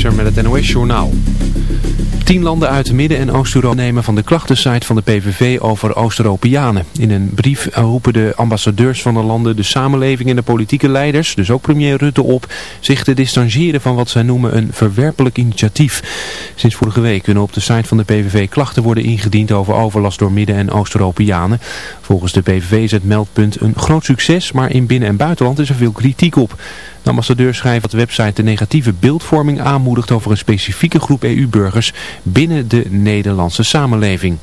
Met het NOS-journaal. Tien landen uit Midden- en Oost-Europa nemen van de klachtensite van de PVV over Oost-Europeanen. In een brief roepen de ambassadeurs van de landen de samenleving en de politieke leiders, dus ook premier Rutte op, zich te distancieren van wat zij noemen een verwerpelijk initiatief. Sinds vorige week kunnen op de site van de PVV klachten worden ingediend over overlast door Midden- en Oost-Europeanen. Volgens de PVV is het meldpunt een groot succes, maar in binnen- en buitenland is er veel kritiek op. De ambassadeur schrijft dat de website de negatieve beeldvorming aanmoedigt over een specifieke groep EU-burgers binnen de Nederlandse samenleving.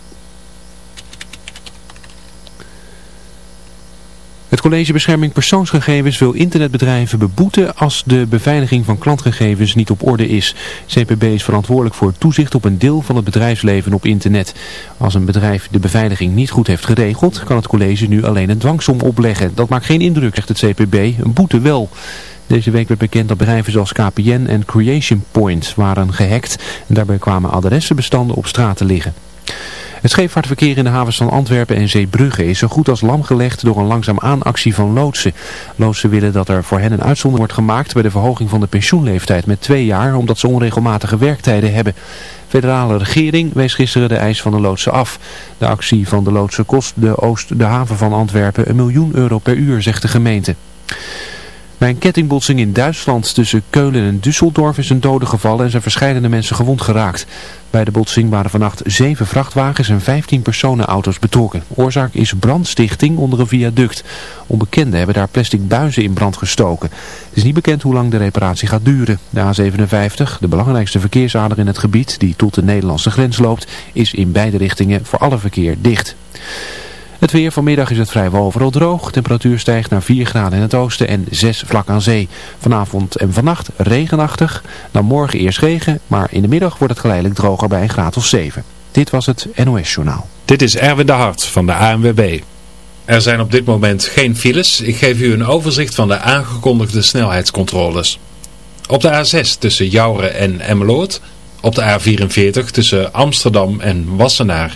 Het College Bescherming Persoonsgegevens wil internetbedrijven beboeten als de beveiliging van klantgegevens niet op orde is. CPB is verantwoordelijk voor toezicht op een deel van het bedrijfsleven op internet. Als een bedrijf de beveiliging niet goed heeft geregeld, kan het college nu alleen een dwangsom opleggen. Dat maakt geen indruk, zegt het CPB, een boete wel. Deze week werd bekend dat bedrijven zoals KPN en Creation Point waren gehackt en daarbij kwamen adressenbestanden op straat te liggen. Het scheepvaartverkeer in de havens van Antwerpen en Zeebrugge is zo goed als lam gelegd door een langzaam aanactie van loodsen. Loodsen willen dat er voor hen een uitzondering wordt gemaakt bij de verhoging van de pensioenleeftijd met twee jaar, omdat ze onregelmatige werktijden hebben. De federale regering wees gisteren de eis van de loodsen af. De actie van de loodsen kost de, Oost, de haven van Antwerpen een miljoen euro per uur, zegt de gemeente. Bij een kettingbotsing in Duitsland tussen Keulen en Düsseldorf is een dode gevallen en zijn verschillende mensen gewond geraakt. Bij de botsing waren vannacht zeven vrachtwagens en 15 personenauto's betrokken. Oorzaak is brandstichting onder een viaduct. Onbekenden hebben daar plastic buizen in brand gestoken. Het is niet bekend hoe lang de reparatie gaat duren. De A57, de belangrijkste verkeersader in het gebied die tot de Nederlandse grens loopt, is in beide richtingen voor alle verkeer dicht. Het weer vanmiddag is het vrijwel overal droog. Temperatuur stijgt naar 4 graden in het oosten en 6 vlak aan zee. Vanavond en vannacht regenachtig. Dan morgen eerst regen, maar in de middag wordt het geleidelijk droger bij een graad of 7. Dit was het NOS Journaal. Dit is Erwin de Hart van de ANWB. Er zijn op dit moment geen files. Ik geef u een overzicht van de aangekondigde snelheidscontroles. Op de A6 tussen Jouren en Emmeloord. Op de A44 tussen Amsterdam en Wassenaar.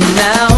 now.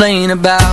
complain about.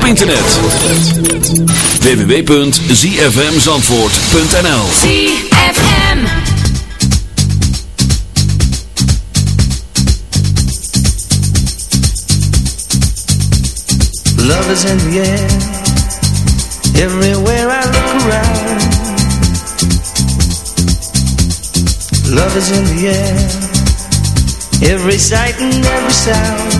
op internet. www.zfmzandvoort.nl ZFM. Love is in the air. Everywhere I look around. Love is in the air. Every sight and every sound.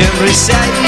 every side.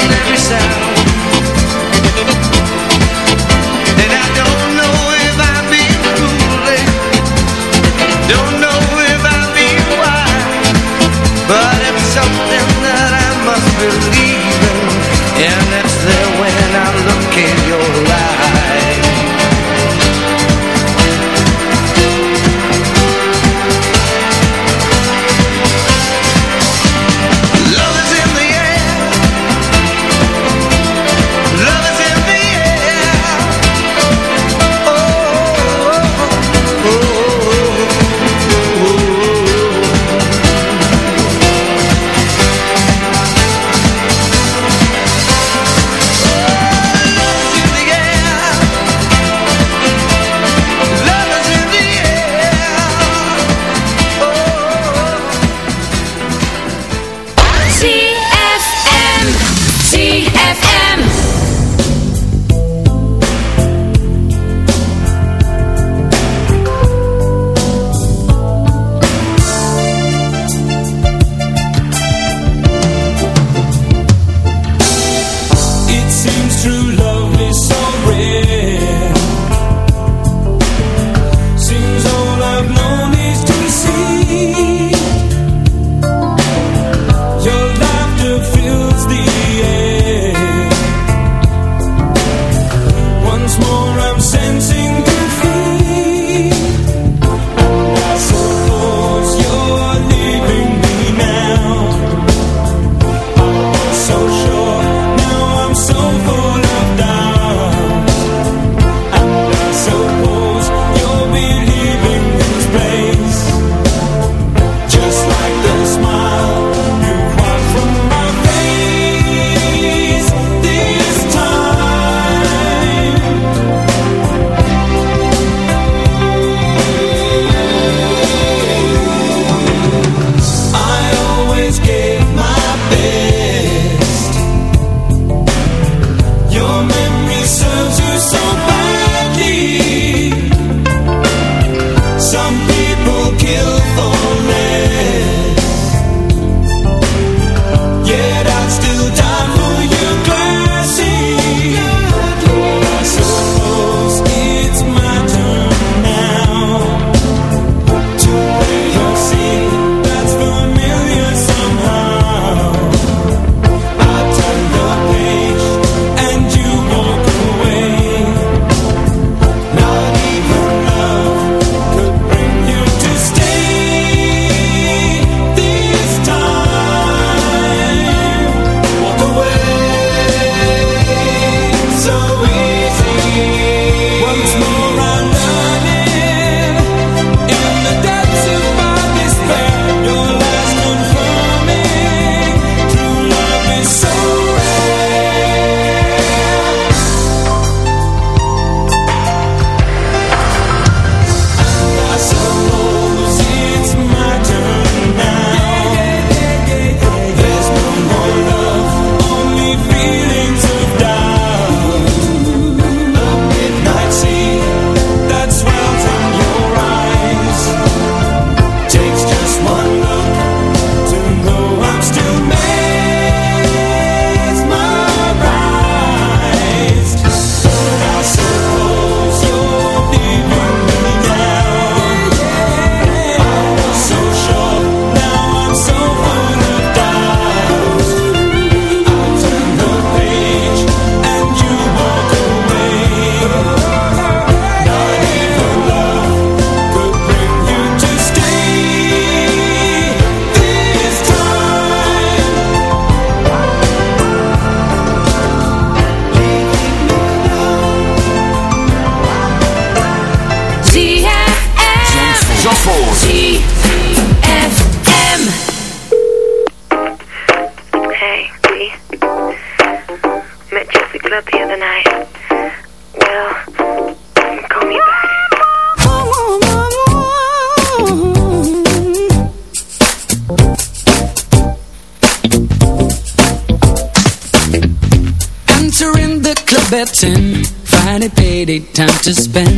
to spend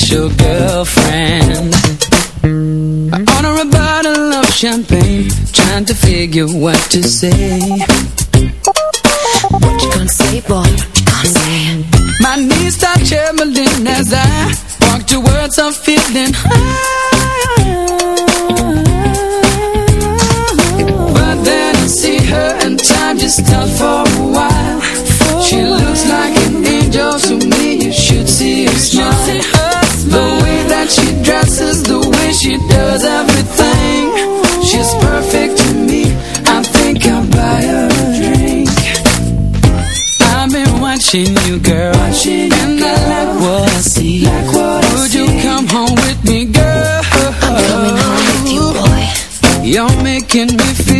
special girlfriend I order a bottle of champagne Trying to figure what to say What you gonna say, boy? What you gonna say? My knees start trembling as I Walk towards a feeling high But then I see her and time just stopped for a while This is the way she does everything. She's perfect to me. I think I'll buy her a drink. I've been watching you, girl, watching and you, girl. I like what I see. Like what Would you come home with me, girl? I'm coming home with you, boy. You're making me feel.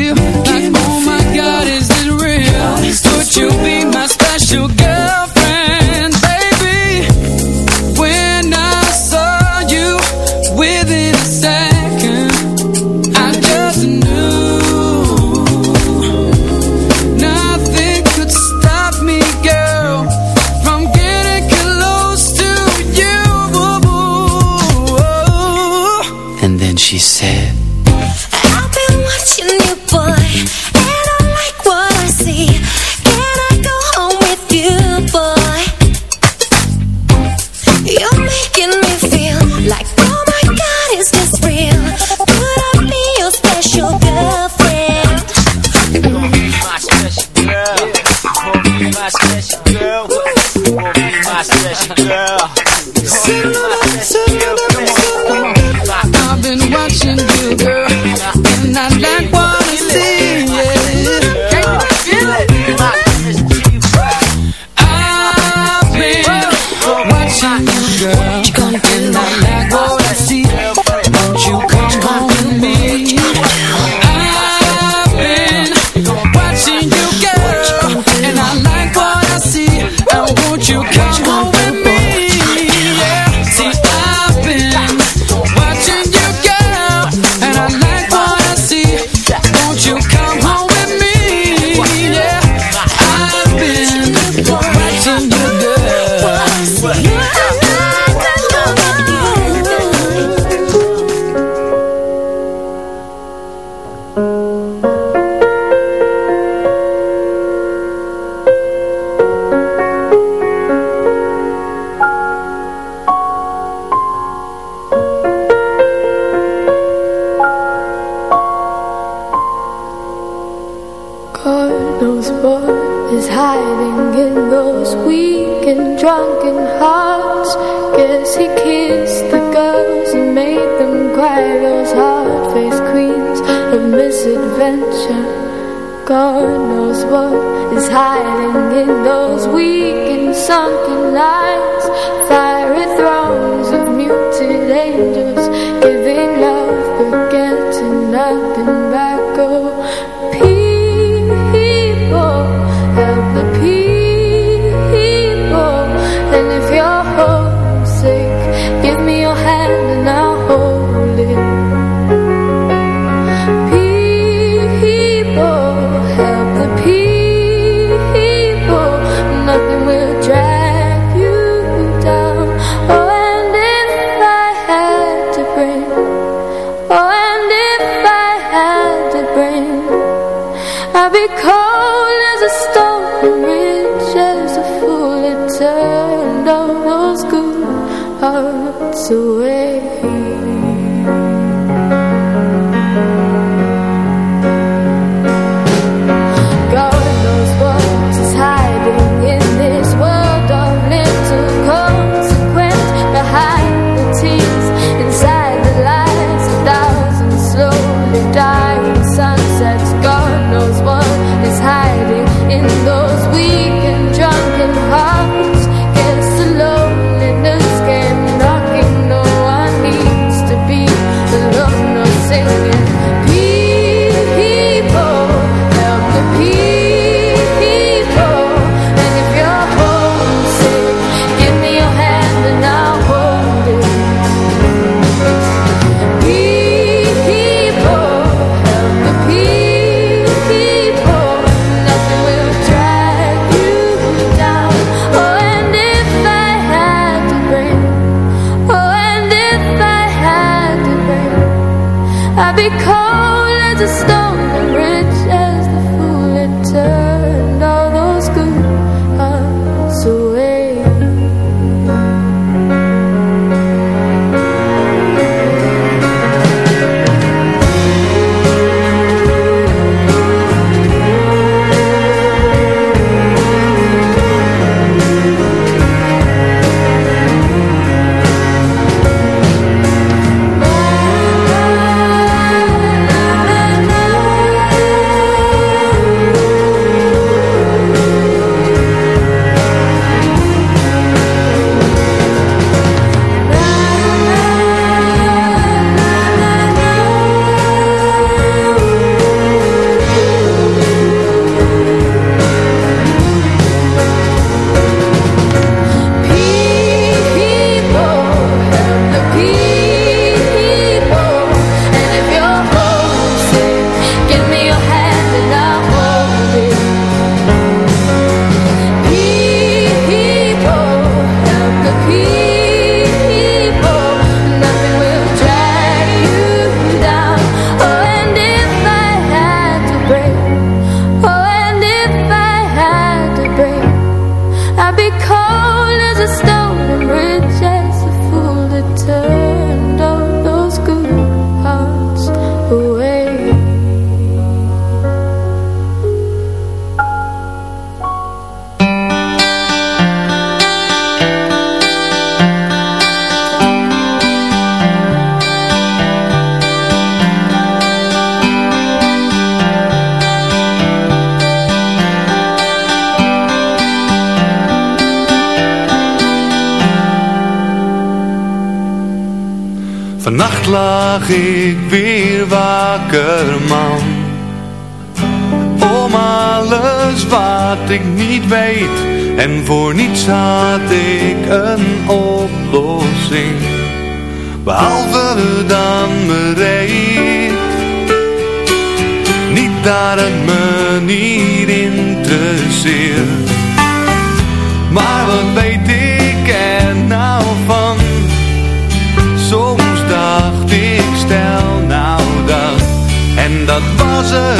Was het